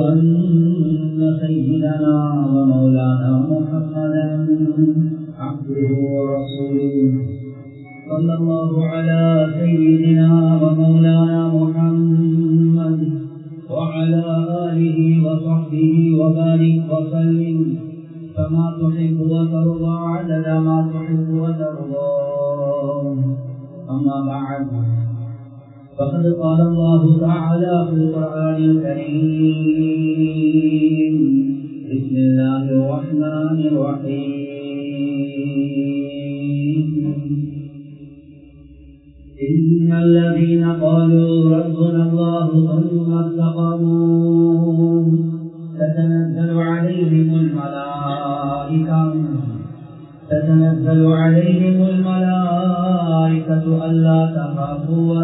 أن سيدنا ومولانا محمدا عبده ورسوله. صلى الله على سيدنا ومولانا محمد وعلى آله وصحبه وبارك وسلم. كما تحب وترضى عدد ما تحب وترضى. أما بعد. فقد قال الله تعالى في القرآن الكريم بسم الله الرحمن الرحيم. إن الذين قالوا ربنا الله ثم استقاموا تتنزل عليهم الملائكة تتنزل عليهم الملائكة ألا تخافوا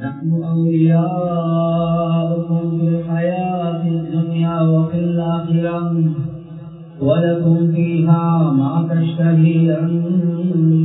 نحن أولياؤكم في الحياة الدنيا وفي الآخرة. ولكم فيها ما تشتهي أنفسكم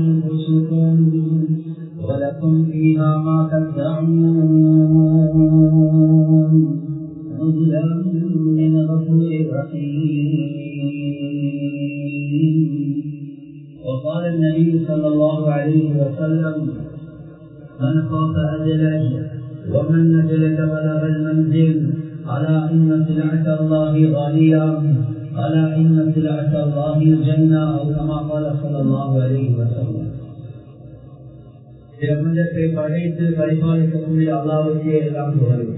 பிரபஞ்சத்தை படைத்து பரிபாலிக்கக்கூடிய அல்லாவுக்கே எல்லாம் புகழும்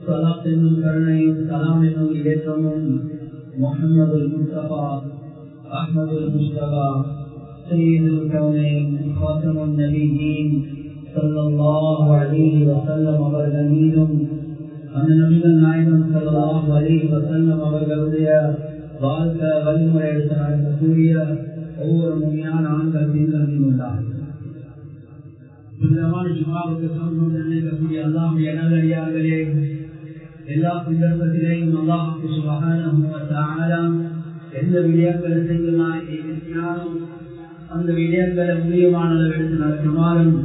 சலாத் என்னும் கருணையும் சலாம் என்னும் இயற்றமும் முகமது முஸ்தபா அஹமது முஸ்தபா سيد الكونين خاتم النبيين صلى الله عليه وسلم அவர்கள் மீதும் அந்த நபிகள் நாயகம் சல்லாஹ் அலி வசல்லம் அவர்களுடைய வாழ்க்கை வழிமுறை எடுத்து நடக்கக்கூடிய ஒவ்வொரு முறையான ஆண்கள் மீண்டும் உண்டாகும் சுந்தரமான ஜுமாவுக்கு சொந்தம் நினைக்கக்கூடிய நல்லடியார்களே எல்லா சந்தர்ப்பத்திலேயும் அல்லாஹுக்கு சுபகான எந்த விடயங்களை செய்யலாம் அந்த விடயங்களை முடியமான நடக்குமாறும்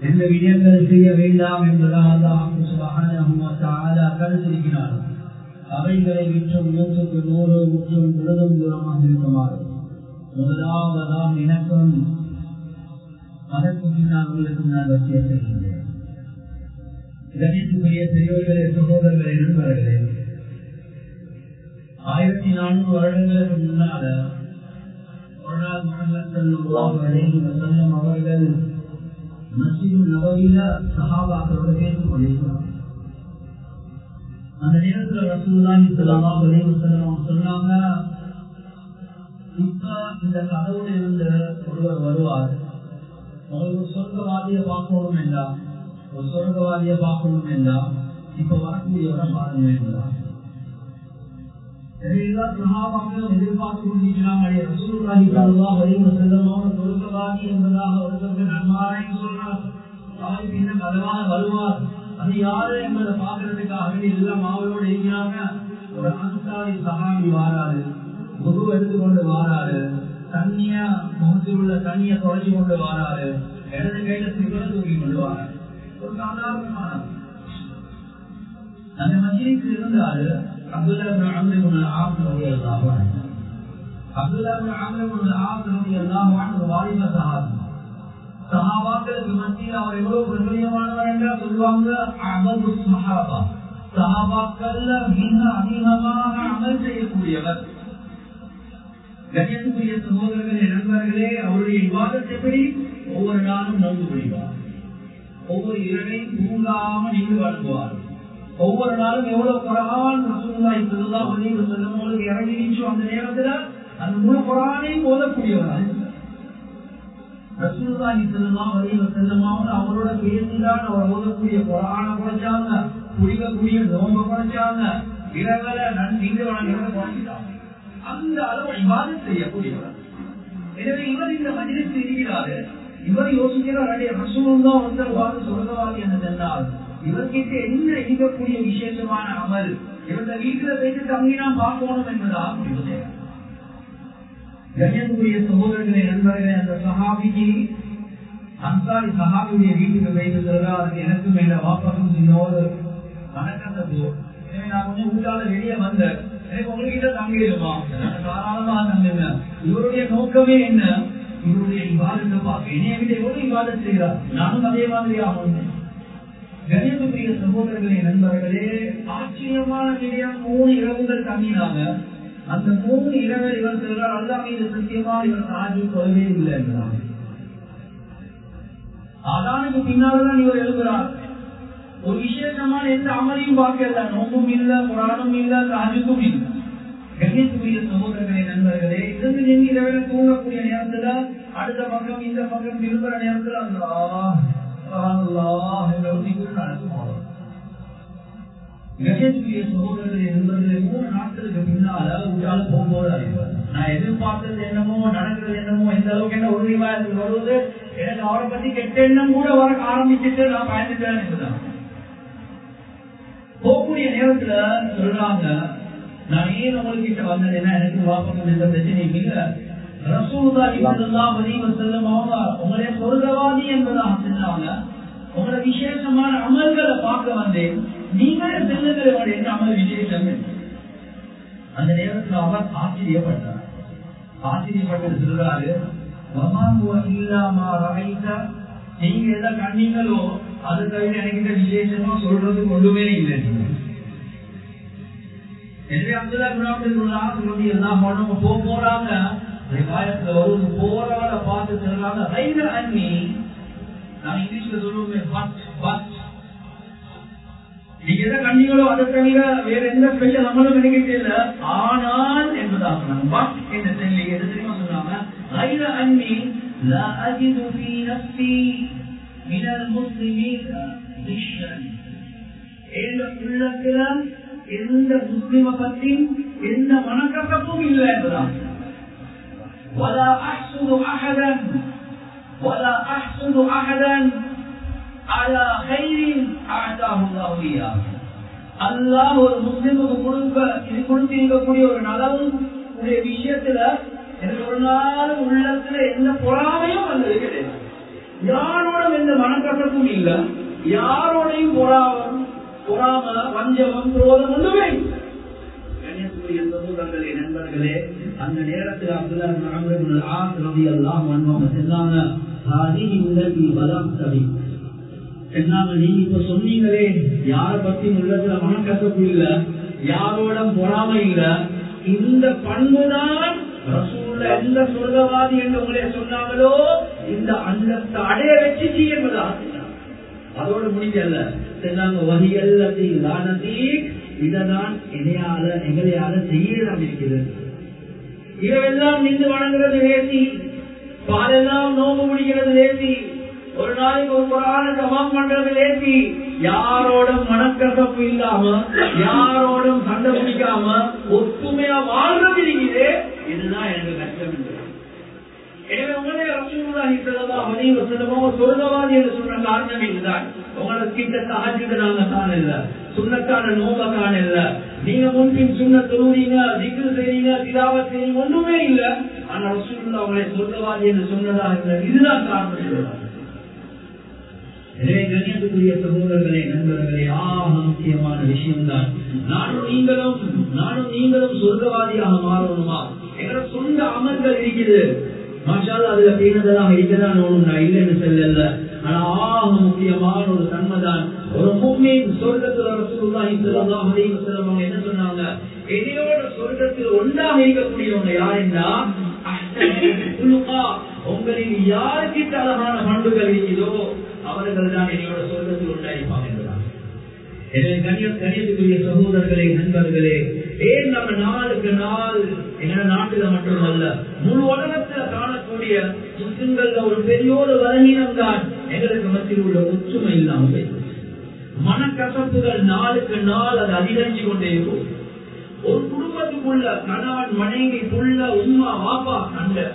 எந்த விடயங்களை செய்ய வேண்டாம் என்பதாக அல்லாஹுக்கு கருத்திருக்கிறார். அவைகளை விற்றும் நூற்றுக்கு நூறு முற்றும் தூரமாக இருக்குமாறு முதலாவதாம் இணக்கம் அதற்கு பின்னால் உங்களுக்கு நான் வசிய செய்கின்றேன் கணித்துக்குரிய பெரியவர்களே சகோதரர்களே நண்பர்களே ஆயிரத்தி நானூறு வருடங்களுக்கு முன்னால ஒரு நாள் அவர்கள் சகாபாக்களோட அந்த நேரத்தில் ரசூல்லாஹி சொன்னாங்க இப்ப இந்த கதவுல ஒருவர் வருவார். ஒரு சொர்க்கவாதியை பார்க்கணும் என்றா ஒரு சொர்க்கவாதியை பார்க்கணும் என்றா இப்ப வரக்கூடியவரை பாருங்க என்றார் எதிர்பார்த்து வருவார்? அது யாரு என்பதை எல்லாம் அவரோடு ஒரு அன்சாரி சகாமி வாராரு குரு எடுத்துக்கொண்டு வாராரு. தண்ணியா முகத்தில் உள்ள தண்ணியை தொலைச்சு கொண்டு வாராரு. இடது கையில சிவர தூக்கி கொண்டு வாராரு. ஒரு சாதாரணமான அந்த மஜிக்கு இருந்தாரு அப்துல்லா அம்ரிபுல் ஆசிரியர் எல்லாம் அப்துல்லா அம்ரிபுல் ஆசிரியர் எல்லாம் வாலிப சகாபி சஹாபாக்களுக்கு மத்தியில் அவர் எவ்வளவு பிரபலியமானவர் என்றால் சொல்லுவாங்க? அமல் சகாபா சஹாபாக்கள்ல மிக அதிகமாக அமல் செய்யக்கூடியவர். கண்ணியத்துக்குரிய சகோதரர்களே நண்பர்களே அவருடைய விவாதத்தை ஒவ்வொரு நாளும் நோந்து முடிவார் ஒவ்வொரு இரவையும் தூங்காம நின்று வழங்குவார். ஒவ்வொரு நாளும் எவ்வளவு குரான் ரசூல்லாய் ஸல்லல்லாஹு அலைஹி வஸல்லம் உங்களுக்கு இறங்கிடுச்சோ அந்த நேரத்துல அந்த முழு குரானையும் ஓதக்கூடியவராக ரசூல்லாய் ஸல்லல்லாஹு அலைஹி வஸல்லம் அவரோட பேசிதான் அவர் ஓதக்கூடிய குரானை குறைச்சாங்க குடிக்கக்கூடிய நோம்ப குறைச்சாங்க இரவல நன்றிங்க வழங்குறத குறைச்சிட்டாங்க. அந்த அளவு இவாதம் செய்யக்கூடியவர். எனவே இவர் இந்த மஜிலிஸ் இருக்கிறாரு. இவர் யோசிக்கிறார் அடைய ரசூலுல்லா வந்தவாறு சொல்றவாறு என்ன சொன்னால் இவர்கிட்ட என்ன இருக்கக்கூடிய விசேஷமான அமல்? இவங்க வீட்டுல போயிட்டு தங்கினா பார்க்கணும் என்பதாக முடிவு செய்யறார் கண்ணியத்துக்குரிய சகோதரர்களே நண்பர்களே அந்த சகாபிக்கு அன்சாரி சகாபியுடைய வீட்டுக்கு வைத்து சொல்றாரு எனக்கு மேல வாப்பகம் இன்னொரு வணக்கத்தை போ எனவே நான் கொஞ்சம் ஊட்டால வெளியே வந்தேன். உங்ககிட்ட தங்கிடுமா தாராளமா தங்குங்க இவருடைய நோக்கமே என்ன இவருடைய விவாதத்தை பார்க்க என்னைய விட எவ்வளவு விவாதம் செய்கிறார் நானும் அதே மாதிரி ஆகணும் கணியத்துக்குரிய சகோதரர்களே நண்பர்களே ஆச்சரியமான விடயம் மூணு இரவுகள் தங்கினாங்க அந்த மூணு இரவு இவர் சொல்றார் அல்லா மீது சத்தியமா இவர் சாஜி கொள்ளவே இல்லை என்றார் அதானுக்கு பின்னால்தான் இவர் எழுதுகிறார் ஒரு விசேஷமான எந்த அமலையும் பார்க்கல. நோம்பும் இல்ல குரானும் இல்ல தாஜுக்கும் இல்ல. கண்ணியத்துக்குரிய சகோதரர்களே நண்பர்களே இருந்து நீங்க இரவில தூங்கக்கூடிய நேரத்துல அடுத்த பக்கம் இந்த பக்கம் திரும்புற நேரத்துல அல்லாஹ் என்ற நடக்கும் கஜேந்திரிய சகோதரர்களே நண்பர்களே மூணு நாட்களுக்கு பின்னால உங்களால போகும்போது அறிவார். நான் எதிர்பார்த்தது என்னமோ நடக்கிறது என்னமோ எந்த அளவுக்கு என்ன உறுதிவா வருவது எனக்கு அவரை பத்தி கெட்ட எண்ணம் கூட வர ஆரம்பிச்சுட்டு நான் பயந்துட்டேன் என்றுதான் போகக்கூடிய நேரத்துல சொல்றாங்க நான் ஏன் உங்ககிட்ட என்ன எனக்கு வாப்பகம் எந்த பிரச்சனையும் இல்லை. ரசூலுல்லாஹி ஸல்லல்லாஹு அலைஹி வஸல்லம் அவங்க உங்களே சொர்க்கவாதி என்பதாக சொன்னாங்க. உங்களோட விசேஷமான அமல்களை பார்க்க வந்தேன். நீங்களே செல்லுங்கள் என்ன அமல் விசேஷம் அந்த நேரத்தில் அவர் ஆச்சரியப்பட்டார். ஆச்சரியப்பட்டு சொல்றாரு இல்லாமா ரகைத்த நீங்க எதை கண்ணீங்களோ அது தவிர எனக்கு விசேஷமா சொல்றதுக்கு ஒன்றுமே இல்லை எனவே அப்துல்லா குணாபுல்லா சொல்லி எல்லாம் பண்ணவங்க போ போறாங்க ரிவாயத்துல வரும் போராட பார்த்து சொல்றாங்க ரைல அண்ணி நான் இங்கிலீஷ்ல சொல்லுவேன் பட் பட் நீங்க எதை கண்ணீங்களோ அதை தவிர வேற எந்த ஸ்பெஷல் நம்மளும் நினைக்கிட்டு இல்ல ஆனால் என்பதாக பட் என்ன சொல்லி எது தெரியுமா சொன்னாங்க ரைல அண்ணி لا أجد في نفسي من المسلمين غشا எந்த உள்ளத்துல எந்த முஸ்லிம பத்தி எந்த மனக்கசப்பும் இல்லை என்பதான் ولا أحسد أحدا ولا أحسد أحدا على خير أعطاه الله إياه அல்லாஹ் ஒரு முஸ்லிமுக்கு கொடுக்க இது கொடுத்திருக்கக்கூடிய ஒரு நலவு உடைய விஷயத்துல எனக்கு ஒரு நாள் உள்ளத்துல எந்த பொறாமையும் வந்தது கிடையாது யாரோடும் எந்த மனக்கசப்பும் இல்ல. யாரோடையும் பொறாமம் பொறாம வஞ்சமம் குரோதம் ஒன்றுமே கண்ணியத்துக்குரிய சகோதரர்களே நண்பர்களே அந்த நேரத்தில் அப்துல்லா ரவி எல்லாம் வந்தவங்க செல்லாங்க உள்ளதி தவி சொன்னாங்க நீங்க இப்ப சொன்னீங்களே யார பத்தி உள்ளத்துல மனக்கசப்பு இல்ல யாரோட பொறாமை இல்ல. இந்த பண்புதான் ரசூல்ல எந்த சொர்க்கவாதி என்று உங்களே சொன்னாங்களோ இந்த அந்தத்தை அடைய வச்சு என்பதா அதோட முடிஞ்சல்ல. சொன்னாங்க வரியல்லத்தை தானத்தி இததான் என்னையால எங்களையால செய்யலாம் இருக்கிறது இரவெல்லாம் நின்று வணங்குறது லேசி பாலெல்லாம் நோம்பு முடிக்கிறது லேசி ஒரு நாளைக்கு ஒரு புறான சமம் பண்றது லேசி யாரோட மனக்கசப்பு இல்லாம யாரோடும் சண்டை பிடிக்காம ஒத்துமையா வாழ்றது இருக்குது இதுதான் எனக்கு கஷ்டம் என்று எனவே உங்களே ரசூலுல்லாஹி ஸல்லல்லாஹு அலைஹி வஸல்லம் சொர்க்கவாதி என்று சொன்ன காரணம் இதுதான். கிட்ட தஹஜ்ஜுத் நாங்க காண இல்ல. சுன்னத்தான காண நீங்க முன்பின் சுன்ன தொழுவீங்க திக்ரு செய்றீங்க திலாவத் செய்றீங்க ஒண்ணுமே இல்ல. ஆனா உங்களை சொர்க்கவாதி என்று சொன்னதா இல்லை. இதுதான் காரணம் சொல்றாங்க எனவே கண்ணியத்துக்குரிய சகோதரர்களே நண்பர்களே ஆக முக்கியமான விஷயம்தான். நானும் நீங்களும் நானும் நீங்களும் சொர்க்கவாதியாக மாறணுமா? எங்க சொந்த அமல்கள் இருக்குது மாஷால அதுல பேணுதலாக இருக்கதான் ஒண்ணும் இல்லைன்னு சொல்லல. ஆனா ஆக முக்கியமான ஒரு தன்மைதான். ஒரு மூமின் சொர்க்கத்துல ரசூலுல்லாஹி ஸல்லல்லாஹு அலைஹி வஸல்லம் என்ன சொன்னாங்க? என்னையோட சொர்க்கத்தில் ஒன்றாக இருக்கக்கூடியவங்க யாருன்னா உங்களில் யாருக்கிட்ட அழகான பண்புகள் இருக்குதோ அவர்கள் தான் என்னோட சொர்க்கத்தில் உண்டாயிருப்பாங்க என்பதாக எனவே கணிய கணியத்துக்குரிய சகோதரர்களே நண்பர்களே ஏன் நம்ம நாளுக்கு நாள் எங்க நாட்டுல மட்டுமல்ல முழு உலகத்துல காணக்கூடிய முஸ்லிம்கள்ல ஒரு பெரியோரு பலகீனம் தான் எங்களுக்கு மத்தியில் உள்ள ஒற்றுமை இல்லாமல் மனக்கசப்புகள் நாளுக்கு நாள் அது அதிகரிச்சு கொண்டே இருக்கும் ஒரு குடும்பத்துக்குள்ள கணவன் மனைவி புள்ள உமா வாப்பா சண்டை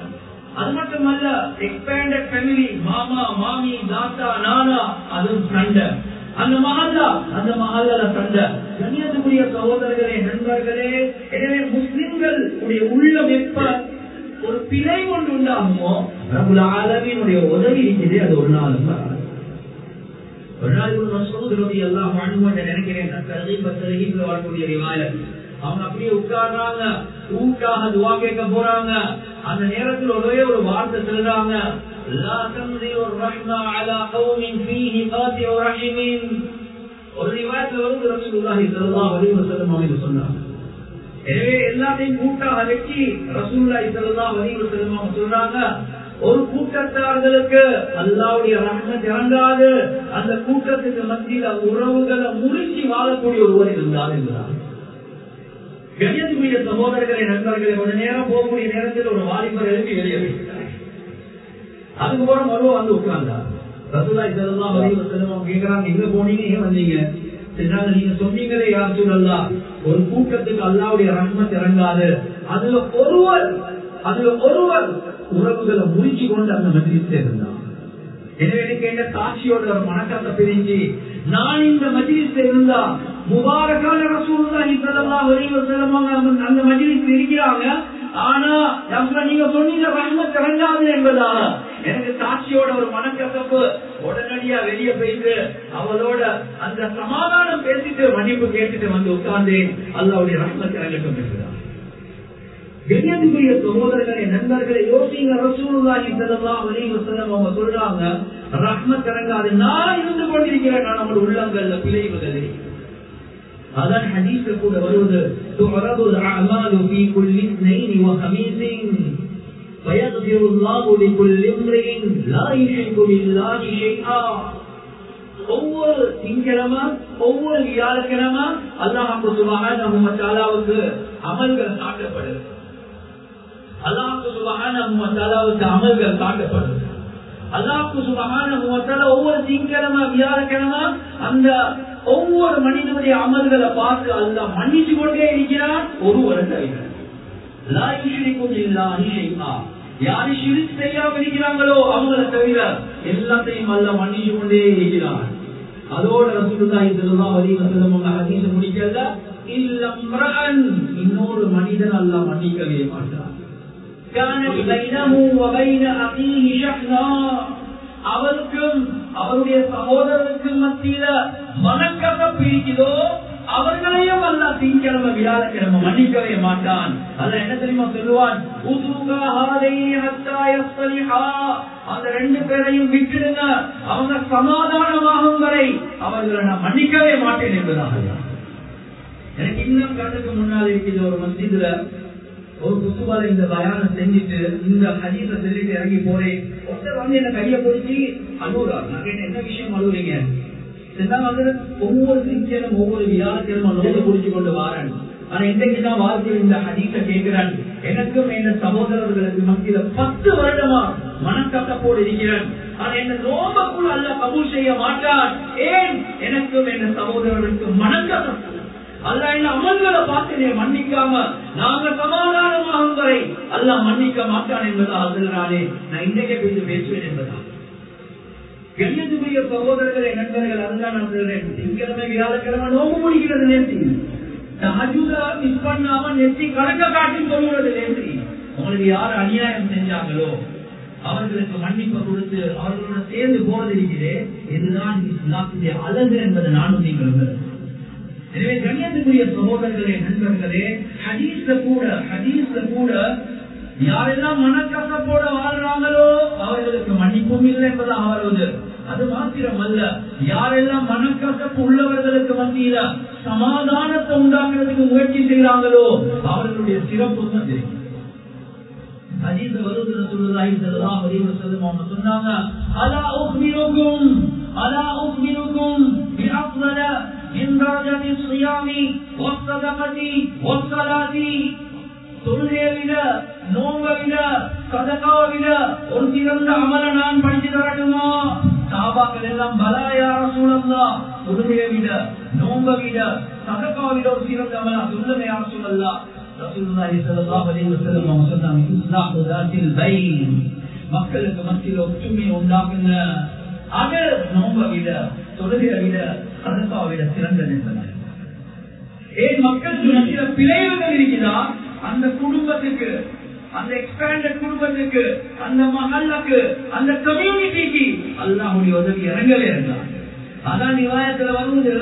அது மட்டுமல்ல எக்ஸ்பேண்டட் ஃபேமிலி மாமா மாமி தாத்தா நானா அதுவும் சண்டை அந்த மகல்லா அந்த மகல்ல சண்டை கண்ணியத்துக்குரிய சகோதரர்களே நண்பர்களே எனவே முஸ்லிம்கள் உடைய உள்ள வெப்ப ஒரு பிழை ஒன்று உண்டாகுமோ ரபுல் ஆலமினுடைய உதவி இருக்குது அது ஒரு நாள் வராது. ஒரு நாள் ஒரு மசூத் ரவி எல்லாம் வாழ்ந்து நினைக்கிறேன் கருதி பத்திரிகையில் வரக்கூடிய ரிவாயத் அவங்க அப்படியே உட்கார்றாங்க ஊக்காக துவா கேட்க போறாங்க அந்த நேரத்தில் ஒரே ஒரு வார்த்தை சொல்றாங்க لا تمضي الرحمة على قوم فيه قاطع رحم ஒரு ரிவாயத்தில் வந்து ரசூலுல்லாஹி ஸல்லல்லாஹு அலைஹி வஸல்லம் அவங்க சொன்னாங்க எனவே எல்லாத்தையும் கூட்டாக வச்சு ரசூல்லா ஸல்லல்லாஹு அலைஹி செல்வாங்க சொல்றாங்க ஒரு கூட்டத்தார்களுக்கு அல்லாவுடைய ரஹ்மத் இறங்காது. அந்த கூட்டத்துக்கு மத்தியில உறவுகளை முடிச்சு வாழக்கூடிய ஒருவர் இருந்தார் என்றார் கண்ணியத்துக்குரிய சகோதரர்களை நண்பர்களை ஒரு நேரம் போகக்கூடிய நேரத்தில் ஒரு வாலிபர் எழுப்பி வெளியே அதுக்கப்புறம் அதுக்கு மருவ வந்து உட்கார்ந்தார். ரசூலா இதெல்லாம் வரைக்கும் செல்லுவோம் கேட்கிறாங்க எங்க போனீங்க? ஏன் வந்தீங்க? நீங்க சொன்னீங்களே யார் சொல்லலாம் ஒரு கூட்டத்துக்கு அல்லாவுடைய ரஹ்மத் இறங்காது. அதுல ஒருவர் அதுல ஒருவர் உறவுகளை முடிச்சு கொண்டு அந்த மஜ்லிஸ்ல இருந்தார். எனவே எனக்கு என்ன சாட்சியோட ஒரு மனக்கத்தை பிரிஞ்சு நான் இந்த மஜ்லிஸ்ல இருந்தா முபாரக்கான ரசூலுல்லாஹி ஸல்லல்லாஹு அலைஹி அந்த மஜ்லிஸ்ல இருக்கிறாங்க ஆனா நம்ம நீங்க சொன்னீங்க ரஹ்மத் இறங்காது என்பதா எனக்கு சாட்சியோட ஒரு மனக்கசப்பு உடனடியா வெளியே போயிட்டு அவளோட அந்த சமாதானம் பேசிட்டு மன்னிப்பு கேட்டுட்டு வந்து உட்கார்ந்து அல்லாவுடைய ரஹ்மத் இறங்கட்டும் இருக்கிறார் கண்ணியத்துக்குரிய சகோதரர்களே நண்பர்களை யோசிங்க. ரசூலுல்லாஹி ஸல்லல்லாஹு அலைஹி வஸல்லம் அவங்க சொல்றாங்க ரஹ்மத் இறங்காது. நான் இருந்து கொண்டிருக்கிறேன். நான் நம்ம உள்ளங்கள்ல பிழைவதில்லை அதான் ஹதீஸ்ல கூட வருவது تعرض الاعمال في كل اثنين وخميس فيغفر الله لكل امرئ لا يشرك بالله شيئا ஒவ்வொரு திங்கிழமை ஒவ்வொரு வியாழக்கிழமை அல்லாஹ் சுபஹானஹு வ தஆலாவுக்கு அமல்கள் காட்டப்படுது அல்லாஹ் சுபஹானஹு வ தஆலாவுக்கு அமல்கள் காட்டப்படுது அல்லாஹ் சுபஹானஹு வ தஆலா ஒவ்வொரு திங்கிழமை வியாழக்கிழமை அந்த ஒவ்வொரு மனிதனுடைய அமல்களை பார்த்து அல்ல மன்னிச்சு கொண்டே இருக்கிறான் ஒருவர் தவிர. யாரு சிரிச்சு செய்யாம இருக்கிறாங்களோ அவங்களை தவிர எல்லாத்தையும் அல்ல மன்னிச்சு கொண்டே இருக்கிறான். அதோட ரசூலுதான் வலிவசலம் ஹதீச முடிக்கல. இல்லம் இன்னொரு மனிதன் அல்ல மன்னிக்கவே மாட்டான். அவருக்கும் அவருடைய சகோதரருக்கும் மத்தியில மனக்கசப்பு இருக்குதோ அவர்களையும் அல்லா திங்கிழமை வியாழக்கிழமை மன்னிக்கவே மாட்டான். அதுல என்ன தெரியுமா சொல்லுவான்? அந்த ரெண்டு பேரையும் விட்டுடுங்க. அவங்க சமாதானமாகும் வரை அவர்களை நான் மன்னிக்கவே மாட்டேன் என்பதாக எனக்கு இன்னும் கண்ணுக்கு முன்னால் இருக்கிற ஒரு மசிதுல ஒரு குசுபால இந்த பயானம் செஞ்சுட்டு இந்த ஹதீஸ சொல்லிட்டு இறங்கி போறேன். ஒருத்தர் வந்து என்ன கையை பிடிச்சி அழுகுறா நான் கேட்டேன் என்ன விஷயம் அழுகுறீங்க ஒவ்வொரு சிங்கிலும் ஒவ்வொரு வியாழக்கிழமை நோடு குடிச்சு கொண்டு வாரன். ஆனா இன்றைக்குதான் வாழ்க்கையில் இந்த ஹதீஸ கேட்கிறான். எனக்கும் என் சகோதரர்களுக்கு மத்தியில பத்து வருடமா மனக்கட்டப்போடு இருக்கிறேன். ஆனா என்ன நோம்பக்குள் அல்ல கபூல் செய்ய மாட்டான். ஏன்? எனக்கும் என் சகோதரர்களுக்கு மனக்கட்டப்பு அல்ல என்ன அமல்களை பார்த்து நீ மன்னிக்காம நாங்க சமாதானமாகும் வரை அல்ல மன்னிக்க மாட்டான் என்பதாக சொல்றானே நான். இன்றைக்கே பேசி பேசுவேன் என்பதா கண்ணியத்துக்குரிய சகோதரர்களே நண்பர்கள் அதுதான் நான் சொல்றேன் திங்கிழமை வியாழக்கிழமை நோம்பு முடிக்கிறது நேர்த்தி மிஸ் பண்ணாம நெத்தி கணக்க காட்டி சொல்லுறது நேர்த்தி உங்களுக்கு யார் அநியாயம் செஞ்சாங்களோ அவர்களுக்கு மன்னிப்பு கொடுத்து அவர்களோட சேர்ந்து போறது இதுதான் இஸ்லாத்துடைய அழகு என்பதை நானும் நீங்கள் எனவே கண்ணியத்துக்குரிய சகோதரர்களே நண்பர்களே ஹதீஸ்ல கூட ஹதீஸ்ல கூட யாரெல்லாம் மனக்கசப்போட வாழ்றாங்களோ அவர்களுக்கு மன்னிப்பும் இல்லை என்பதாக வருவது அது மாத்திரம் அல்ல யாரெல்லாம் மனக்கசப்பு உள்ளவர்களுக்கு மத்தியில சமாதானத்தை உண்டாக்குறதுக்கு முயற்சி செய்கிறாங்களோ அவர்களுடைய சிறப்பு தான் தெரியும் ஹதீஸ் வருது ரசூலுல்லாஹி ஸல்லல்லாஹு அலைஹி வஸல்லம் அவங்க சொன்னாங்க அலா உக்மிருக்கும் அலா உக்மிருக்கும் பிஅஃதல من درجة الصيام والصدقة والصلاة தொழுகையை விட நோம்பை விட சதகாவை விட ஒரு சிறந்த அமல நான் படித்து தரட்டுமா? சாபாக்கள் எல்லாம் பலாயார சூழல்லா தொழுகையை விட நோம்பை விட சதகாவை விட ஒரு சிறந்த அமலா சொல்லுங்க யார சூழல்லா ரசூலுல்லாஹி ஸல்லல்லாஹு அலைஹி வஸல்லம் அவங்க சொன்னாங்க இஸ்லாஹு தாத்தில் பைன். மக்களுக்கு மத்தியில் ஒற்றுமை உண்டாக்குங்க. அது விட தொழுகையை விட சதகாவை விட சிறந்தது ஏன் மக்களுக்கு மத்தியில் பிழைவுகள் இருக்கிறதா அந்த குடும்பத்துக்கு அந்த எக்ஸ்பேண்டட் குடும்பத்துக்கு அந்த மகளுக்கு அந்த கம்யூனிட்டிக்கு அல்லாஹுடைய உதவி இறங்கவே இருந்தார் அதான் நிவாயத்துல வருவது.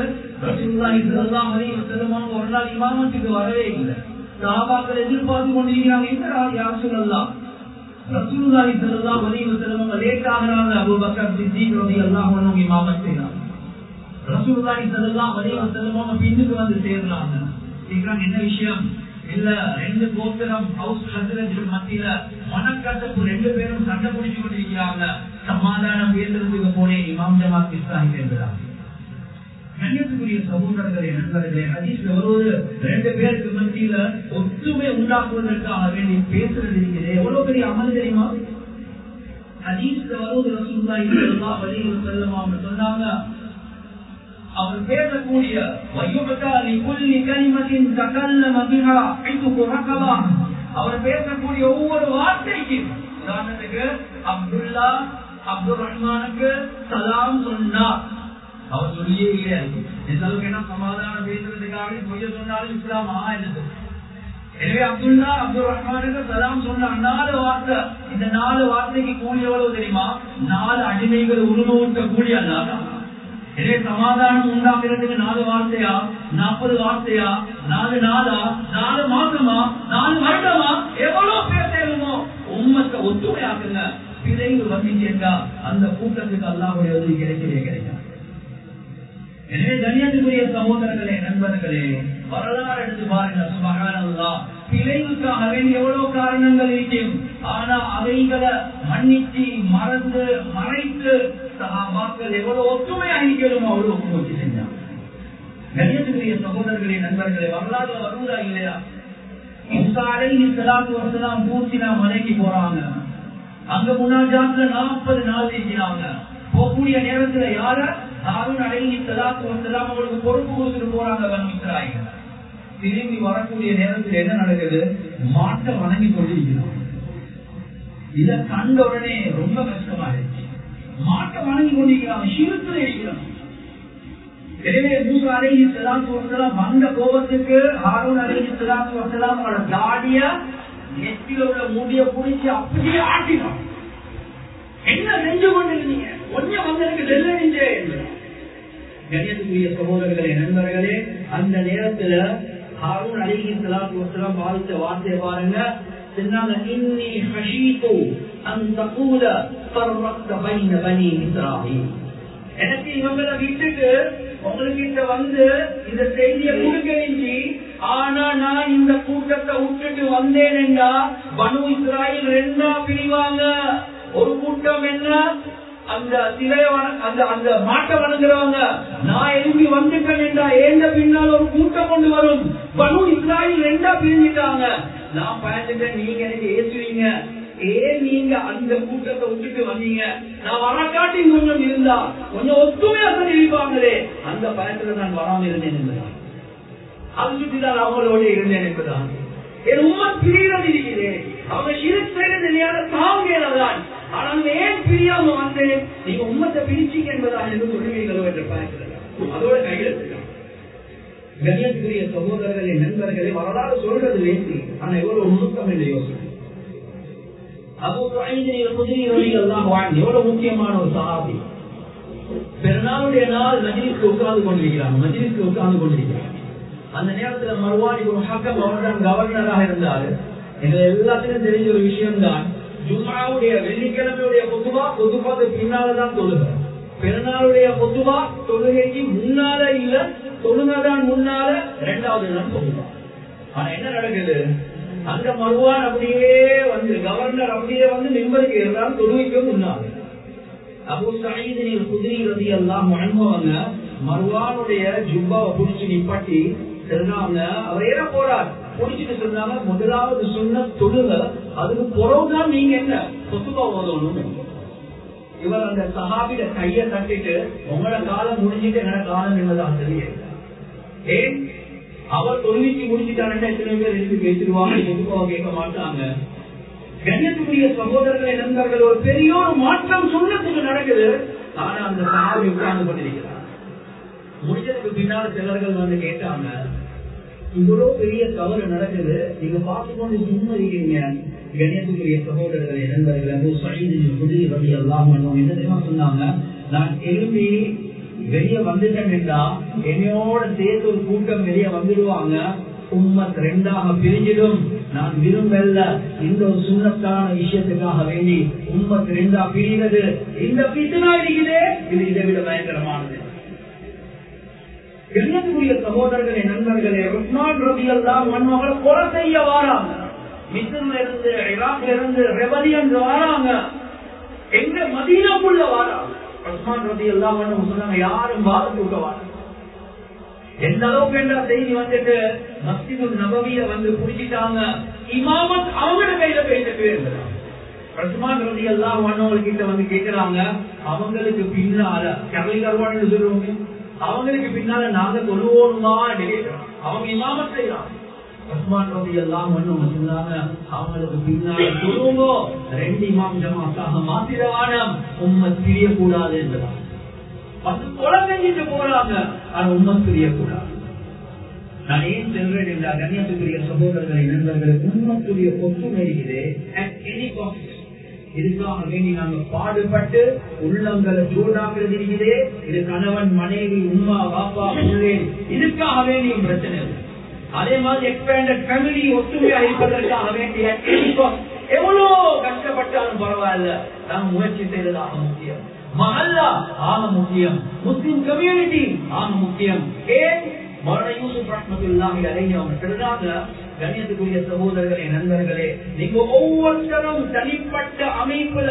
ஒரு நாள் இமாமத்துக்கு வரவே இல்லை. சஹாபாக்கள் எதிர்பார்த்து கொண்டிருக்கிறாங்க இந்த யார் சொல்லலாம் ரசூலுல்லாஹி? ஸல்லல்லாஹு அலைஹி வஸல்லம் லேட் ஆகிறாங்க. அபூபக்கர் சித்திக் ரலியல்லாஹு அன்ஹு இமாமத் செய்றாங்க ரசூலுல்லாஹி ஸல்லல்லாஹு அலைஹி வஸல்லம் பின்னுக்கு வந்து சேர்றாங்க. என்ன விஷயம்? இல்ல ரெண்டு கோத்திரம் ஹவுஸ் ஹசரத்துக்கு மத்தியில மனக்கசப்பு ரெண்டு பேரும் சண்டை பிடிச்சு கொண்டிருக்கிறாங்க. சமாதானம் பேசுறதுக்கு போனே இமாம் ஜமாத் இஸ்லாஹி என்கிறாங்க கண்ணியத்துக்குரிய சகோதரர்களே நண்பர்களே ஹதீஸ்ல வருவது ரெண்டு பேருக்கு மத்தியில ஒத்துமை உண்டாக்குவதற்காக வேண்டி பேசுறது இருக்குது. எவ்வளவு பெரிய அமல் தெரியுமா? ஹதீஸ்ல வருவது ரசூல்லா இல்லா அலைஹி வஸல்லம் அவங்க சொன்னாங்க அவர் பேசக்கூடிய அவர் பேசக்கூடிய ஒவ்வொரு வார்த்தைக்கு உதாரணத்துக்கு அப்துல்லா அப்துல் ரஹ்மானுக்கு சலாம் சொன்னார். அவர் சொல்லியே கிடையாது எந்த அளவுக்கு என்ன சமாதானம் பேசுறதுக்காக பொய்ய சொன்னாலும் இஸ்லாம் ஆயிடுது எனவே அப்துல்லா அப்துல் ரஹ்மானுக்கு சலாம் சொன்ன நாலு வார்த்தை. இந்த நாலு வார்த்தைக்கு கூலி எவ்வளவு தெரியுமா? நாலு அடிமைகள் உருவூட்ட கூலி அல்லாதான் எனவே சமாதானம் உண்டாகிறதுக்கு நாலு வார்த்தையா? நாற்பது வார்த்தையா? நாலு நாளா? நாலு மாசமா நாலு வருடமா? எவ்வளவு பேர் தேவைமோ உண்மத்தை ஒத்துமையாக்குங்க பிழைவு வந்துட்டேங்கா அந்த கூட்டத்துக்கு அல்லாவுடைய உதவி கிடைக்கவே கிடைக்காது. எனவே கண்ணியத்துக்குரிய சகோதரர்களே நண்பர்களே வரலாறு எடுத்து பாருங்க. சுபகானல்லா பிழைவுக்காக வேண்டிய எவ்வளவு காரணங்கள் இருக்கும். ஆனா அவைகளை மன்னிச்சு மறந்து மறைத்து சகாபாக்கள் எவ்வளவு ஒற்றுமையா இருக்கிறோமோ அவ்வளவு முயற்சி செஞ்சாங்க கண்ணியத்துக்குரிய சகோதரர்களே நண்பர்களே வரலாறு வருவதா இல்லையா பூர்த்தினா மலைக்கு போறாங்க அங்க முன்னாஜாத்துல நாற்பது நாள் இருக்கிறாங்க போகக்கூடிய நேரத்துல யார ஹாரூன் அலைஹி ஸலாத்து வஸலாம் அவங்களுக்கு பொறுப்பு கொடுத்துட்டு போறாங்க பனு திரும்பி வரக்கூடிய நேரத்தில் என்ன நடக்குது மாட்டை வணங்கி கொண்டிருக்கிறான் இத கண்ட உடனே ரொம்ப கஷ்டமா இருக்கு மாற்றம் வணங்கி கொண்டிருக்கிறாங்க சிறுத்துல இருக்கிறான் எனவே மூசா அலைஹி ஸலாத்து வஸலாம் வந்த கோபத்துக்கு ஹாரூன் அலைஹி ஸலாத்து வஸலாம் அவங்களோட தாடிய நெத்தில உள்ள மூடிய புடிச்சு அப்படியே ஆட்டினான். என்ன செஞ்சு கொண்டிருந்தீங்க? கொஞ்சம் வந்ததுக்கு நெல்ல நெஞ்சே கண்ணியத்துக்குரிய சகோதரர்களே நண்பர்களே அந்த நேரத்துல ஹாரூன் அலிஹி சலாத்து வசலாம் பாதித்த வார்த்தையை பாருங்க. சொன்னாங்க இன்னி ஹஷீது அந்த தகூல ஃபர்ரக்த பைன பனி இஸ்ராயீல் எனக்கு இவங்களை விட்டுட்டு உங்களுக்கு இந்த வந்து இந்த செய்தியை கொடுக்கறிஞ்சி ஆனா நான் இந்த கூட்டத்தை விட்டுட்டு வந்தேன் என்றா பனு இஸ்ராயில் ரெண்டா பிரிவாங்க ஒரு கூட்டம் என்ன அந்த சிலைய அந்த அந்த மாட்டை வணங்குறவங்க நான் எழுப்பி வந்துட்டேன் என்றா ஏந்த பின்னால் ஒரு கூட்டம் கொண்டு வரும் பனு இஸ்ராயில் ரெண்டா பிரிஞ்சிட்டாங்க நான் பயந்துட்டேன் நீங்க எனக்கு ஏசுவீங்க ஏன் நீங்க அந்த கூட்டத்தை விட்டுட்டு வந்தீங்க? நான் வரக்காட்டி கொஞ்சம் இருந்தா கொஞ்சம் ஒத்துமையா தெரிவிப்பாங்களே அந்த பயத்துல நான் வராமல் இருந்தேன் என்பதான் அது சுற்றிதான் அவங்களோட இருந்தேன் என்பதான் என் உண்மை பிரியறது இருக்கிறேன் அவங்க இருக்கிற செய்யறது சாவுங்கிறதான் ஆனால் ஏன் பிரியாம வந்தேன்? நீங்க உண்மத்தை பிரிச்சீங்க என்பதாக என்று சொல்லுவீங்களோ என்ற பயத்துல. அதோட கையெழுத்து கண்ணியத்துக்குரிய சகோதரர்களே நண்பர்களே வரலாறு சொல்றது வேண்டி ஆனா எவ்வளவு நுணுக்கம் என்று யோசனை எவ்வளவு முக்கியமான ஒரு சகாபி பெருநாளுடைய நாள் மஜிலிஸ்க்கு உட்கார்ந்து கொண்டிருக்கிறாங்க மஜிலிஸ்க்கு உட்கார்ந்து கொண்டிருக்கிறாங்க. அந்த நேரத்துல மறுவாடி ஒரு ஹக்கம் அவர்தான் கவர்னராக இருந்தாரு. எங்க எல்லாத்துக்கும் தெரிஞ்ச ஒரு விஷயம் தான் ஜும்மாவுடைய வெள்ளிக்கிழமையுடைய பொதுவா பொதுவாக பின்னாலதான் தொழுகிறார் பெருநாளுடைய பொதுவா தொழுகைக்கு முன்னால இல்ல தொழுகதான் முன்னால இரண்டாவது நாள் தொழுவா ஆனா என்ன நடக்குது? அந்த மருவான் அப்படியே வந்து அப்படியே வந்து நிம்மதிக்கு இருந்தால் தொழுகைக்கு முன்னால அபு குதிரை ரதி எல்லாம் அனுபவங்க மர்வானுடைய ஜுப்பாவை புடிச்சு நிப்பாட்டி சொன்னாங்க. அவர் ஏற போறார்? புடிச்சுட்டு சொன்னாங்க முதலாவது சொன்ன தொழுக அதுக்கு புறவுதான் நீங்க என்ன? சொத்துக்கா ஓதணும். இவர் அந்த சஹாபிட கைய தட்டிட்டு உங்களோட காலம் முடிஞ்சிட்டு என்ன காலம் என்னதான் தெரியல. ஏன்? அவர் தொழுவிக்கு முடிச்சுட்டாருன்னா எத்தனை பேர் எழுதி பேசிடுவாங்க? சொத்துக்காவை கேட்க மாட்டாங்க. கண்ணியத்துக்குரிய சகோதரர்கள் நண்பர்கள் ஒரு பெரிய ஒரு மாற்றம் சொன்னதுக்கு நடக்குது. ஆனா அந்த சாவி உட்கார்ந்து கொண்டிருக்கிறார். முடிஞ்சதுக்கு பின்னால் சிலர்கள் வந்து கேட்டாங்க இவ்வளவு பெரிய தவறு நடக்குது. நீங்க பார்த்துக்கொண்டு சும்மா இருக்கீங்க. கண்ணியத்துக்குரிய சகோதரர்களை நண்பர்கள் சைது புதிய வழி எல்லாம் என்ன தெரியுமா சொன்னாங்க? நான் எழுப்பி வெளியே வந்துட்டேன் என்றா என்னையோட சேர்த்து ஒரு கூட்டம் வெளியே வந்துடுவாங்க உம்மத் ரெண்டாக பிரிஞ்சிடும். நான் விரும்பல்ல இந்த ஒரு சுண்ணத்தான விஷயத்துக்காக வேண்டி உம்மத் ரெண்டா பிரிகிறது. இந்த பிசுனா இருக்குதே இது இதை விட பயங்கரமானது. கண்ணியத்துக்குரிய சகோதரர்களே நண்பர்களே ருக்மான் ரவி எல்லாம் மன்னவங்களை கொலை செய்ய வாராங்க. மிசில் இருந்து ஈராக்ல இருந்து ரெபலியன் வாராங்க. எங்க மதீனாக்குள்ள வாராங்க. உஸ்மான் ரவி எல்லாம் சொன்னாங்க யாரும் பாரத் விட வாராங்க. எந்த அளவுக்கு என்ற செய்தி வந்துட்டு மஸ்திது நபவிய வந்து புடிச்சிட்டாங்க இமாமத் அவங்களோட கையில பேசிட்டு இருந்தாங்க ரஸ்மான் ரதி எல்லாம் கிட்ட வந்து கேக்குறாங்க அவங்களுக்கு பின்னால கரளி கருவான்னு சொல்லுவாங்க? அவங்களுக்கு பின்னால நாங்க தொழுவோணுமா கேட்கிறோம் அவங்க இமாமத் செய்யறாங்க ரஸ்மான் ரதி எல்லாம் சொன்னாங்க அவங்களுக்கு பின்னால சொல்லுங்க ரெண்டு இமாம் ஜமாத்தாக மாத்திரவானம் உண்மை தெரியக்கூடாது என்றாங்க வந்து கொலை செஞ்சுட்டு போறாங்க. ஆனா உண்மை தெரியக்கூடாது. நான் ஏன் செல்றேன் என்றால் கண்ணியத்துக்குரிய சகோதரர்களை நண்பர்களுக்கு உண்மத்துடைய ஒற்றுமை இருக்குது இதுக்காக வேண்டி நாங்க பாடுபட்டு உள்ளங்களை சூடாக்குறது இருக்குது இது கணவன் மனைவி உமா பாப்பா பிள்ளைகள் இதுக்காக வேண்டியும் பிரச்சனை அதே. மாதிரி எக்ஸ்பேண்டட் ஃபேமிலி ஒற்றுமையா இருப்பதற்காக வேண்டிய எவ்வளவு கஷ்டப்பட்டாலும் பரவாயில்ல. நாம் முயற்சி செய்ததாக முக்கியம் மஹல்லா ஆக முக்கியம். முஸ்லிம் கம்யூனிட்டி ஆக முக்கியம். ஏன்? மரண யூசுப் ரஹ்மத்துல்லாஹி அலைஹி அவங்க சொல்றாங்க கண்ணியத்துக்குரிய சகோதரர்களே நண்பர்களே நீங்க ஒவ்வொருத்தரும் தனிப்பட்ட அமைப்புல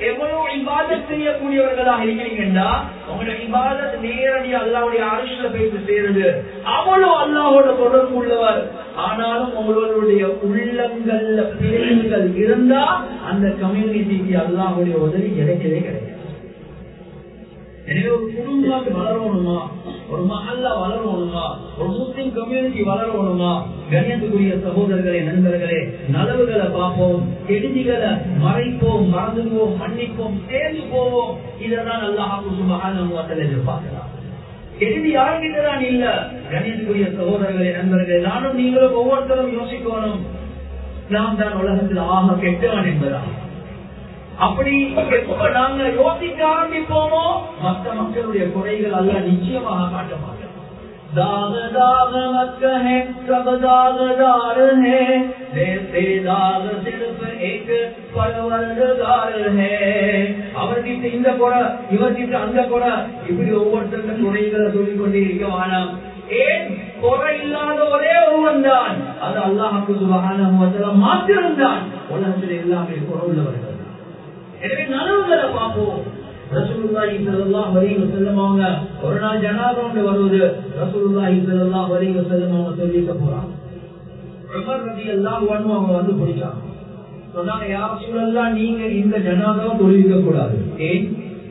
எவ்வளவு இபாதத் செய்யக்கூடியவர்களாக இருக்கிறீங்கன்னா உங்களோட இபாதத் நேரடியா அல்லாவுடைய அரசுல போயிட்டு சேருது. அவ்வளவு அல்லாவோட தொடர்பு உள்ளவர். ஆனாலும் உங்களுடைய உள்ளங்கள்ல பிழைகள் இருந்தா அந்த கம்யூனிட்டிக்கு அல்லாவுடைய உதவி கிடைக்கவே கிடையாது எனவே ஒரு குடும்பம் வளரணுமா? ஒரு மஹல்லா வளரணுமா? ஒரு முஸ்லிம் கம்யூனிட்டி வளரணுமா? கண்ணியத்துக்குரிய சகோதரர்களே நண்பர்களே நலவுகளை பார்ப்போம் கெடுதிகளை மறைப்போம் மறந்துடுவோம் மன்னிப்போம் சேர்ந்து போவோம். இதெல்லாம் நல்லா சுபகான எதிர்பார்க்கலாம் கெடுதி யாருக்கிட்டதான் இல்ல? கண்ணியத்துக்குரிய சகோதரர்களே நண்பர்களே நானும் நீங்களும் ஒவ்வொருத்தரும் யோசிக்கணும். நாம் தான் உலகத்தில் ஆக கெட்டவன் என்பதான் அப்படி எப்ப நாங்க யோசிக்க ஆரம்பிப்போமோ மற்ற மக்களுடைய குறைகள் அல்ல நிச்சயமாக காட்ட மாட்டோம் दाग दाग मत कहे सब दागदार है जैसे दाग सिर्फ एक परवरदार है அவர்கிட்ட இந்த குறை இவர்கிட்ட அந்த குறை இப்படி ஒவ்வொருத்தருந்த குறைகளை சொல்லிக் கொண்டே இருக்க வேணாம் ஏன் குறை இல்லாத ஒரே ஒருவன் தான் அது அல்லாஹுக்கு சுபகான மாத்திரம்தான் உலகத்தில் எல்லாமே குறை உள்ளவர்கள் எனவே நலவுகளை பார்ப்போம். ரசூலுல்லாஹி ஸல்லல்லாஹு அலைஹி வஸல்லம் அவங்க ஒரு நாள் ஜனாதா வருவது ரசூலுல்லாஹி ஸல்லல்லாஹு அலைஹி வஸல்லம் அவங்க சொல்லிக்க போறாங்க. உமர் ரலியல்லாஹு அன்ஹு அவங்க வந்து பிடிச்சாங்க. சொன்னாங்க யா ரசூலல்லாஹ் நீங்க இந்த ஜனாதாவை தொழுவிக்க கூடாது. ஏன்?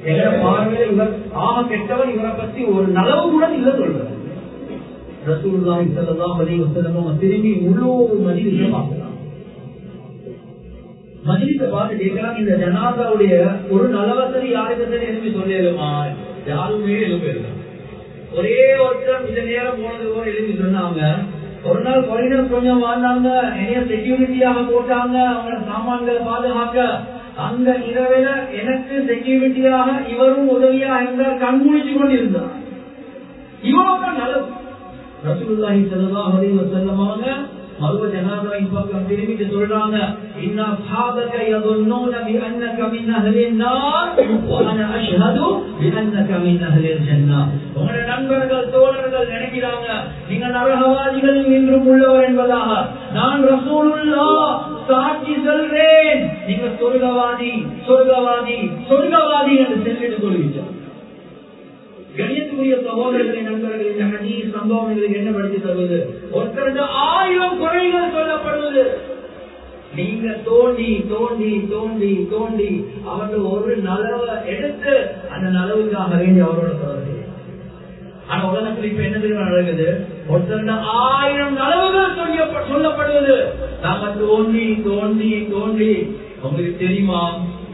எங்க பார்வையில இவர் ஆக கெட்டவர் இவரை பத்தி ஒரு நலவு கூட இல்ல சொல்றாரு. ரசூலுல்லாஹி ஸல்லல்லாஹு அலைஹி வஸல்லம் திரும்பி முழு மதிப்பு பார்க்கலாம் மஜிலிசை பார்த்து கேட்கிறாங்க இந்த ஜனாதாவுடைய ஒரு நலவசதி யாருக்கு எழுப்பி சொல்லிடுமா யாருமே எழுப்பிருக்க ஒரே ஒருத்தர் இந்த நேரம் போனது போல எழுப்பி சொன்னாங்க. ஒரு நாள் குறையினர் கொஞ்சம் வாழ்ந்தாங்க என்னைய செக்யூரிட்டியாக போட்டாங்க அவங்க சாமான்களை பாதுகாக்க. அந்த இரவில எனக்கு செக்யூரிட்டியாக இவரும் உதவியா இருந்தார் கண்முழிச்சு கொண்டிருந்தார். இவ்வளவு நல்லது. ரசூல்லாஹி செல்லமாக ஸல்லல்லாஹு அவங்க மருவ ஜனாதாவின் பக்கம் திரும்பிட்டு சொல்றாங்க இன்ன அஸ்ஹாபக يظنون بانك من اهل النار وانا اشهد بانك من اهل الجنه உங்களுடைய நண்பர்கள் தோழர்கள் நினைக்கிறாங்க நீங்க நரகவாதிகளில் இன்றும் உள்ளவர் என்பதாக நான் ரசூலுல்லா சாட்சி சொல்றேன் நீங்க சொர்க்கவாதி சொர்க்கவாதி சொர்க்கவாதி என்று செல்லிட்டு சொல்லிவிட்டார் கணியத்துக்குரிய சகோதரர்களை நண்பர்கள் இந்த ஹதீஸ் சம்பவம் எங்களுக்கு என்ன படித்து தருவது? ஒருத்தருக்கு ஆயிரம் குறைகள் சொல்லப்படுவது. நீங்க தோண்டி தோண்டி தோண்டி தோண்டி அவர்கள் ஒரு நலவை எடுத்து அந்த நலவுக்காக வேண்டி அவரோட சொல்றது ஆனா உலகத்தில் இப்ப என்ன தெரியுமா நடக்குது? ஒருத்தர் ஆயிரம் நலவுகள் சொல்ல சொல்லப்படுவது. நாம தோண்டி தோண்டி தோண்டி. உங்களுக்கு தெரியுமா?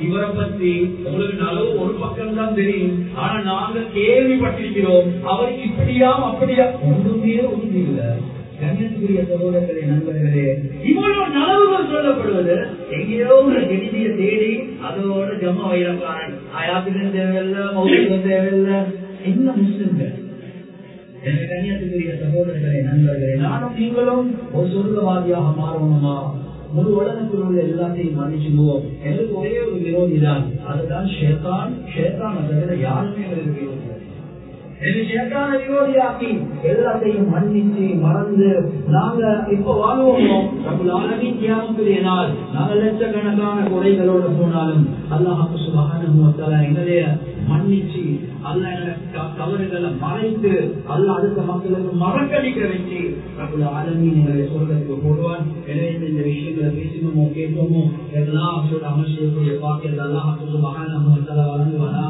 இவரை பத்தி உங்களுக்கு நலவு ஒரு பக்கம் தான் தெரியும். ஆனா நாங்க கேள்விப்பட்டிருக்கிறோம். அவருக்கு இப்படியாம் அப்படியா? ஒன்றுமே ஒன்று இல்லை. கண்ணியத்துக்குரிய சகோதரர்களே நண்பர்களே இவ்வளவு நலவுகள் சொல்லப்படுவது எங்கேயோ ஒரு எழுதிய தேடி அதோட ஜம்ம வைரக்காரன். ஆயாத்துக்கும் தேவையில்லை மௌலிகம் தேவையில்லை. என்ன முஸ்லிம்கள்? எனக்கு கண்ணியத்துக்குரிய சகோதரர்களே நண்பர்களே நானும் நீங்களும் ஒரு சொர்க்கவாதியாக மாறணுமா? முழு உலகத்தில் உள்ள எல்லாத்தையும் மன்னிச்சுடுவோம் எனக்கு ஒரே ஒரு விரோதி தான். அதுதான் ஷேத்தான். ஷேத்தான் தவிர யாருமே எங்களுக்கு விரோதி விரோதியாக்கி எல்லாத்தையும் மன்னிச்சு மறந்து நாங்க இப்ப வாழ்வோம்? நம்மளாலவே தியாகத்துடைய நாள் நாங்க லட்சக்கணக்கான குறைகளோட போனாலும் அல்லாஹாக்கு சுபகான எங்களைய மன்னிச்சு அல்ல தவறுகளை மறைத்து அல்ல அடுத்த மக்களுக்கு மறக்கடிக்க வச்சு நம்மள ஆளுமையை எங்களை சொல்றதுக்கு போடுவான் எனவே இந்த விஷயங்களை பேசணுமோ கேட்போமோ எல்லாம் சொல்ல அமைச்சக்கூடிய பாக்கியங்கள் அல்லாஹு சுபகான வழங்குவானா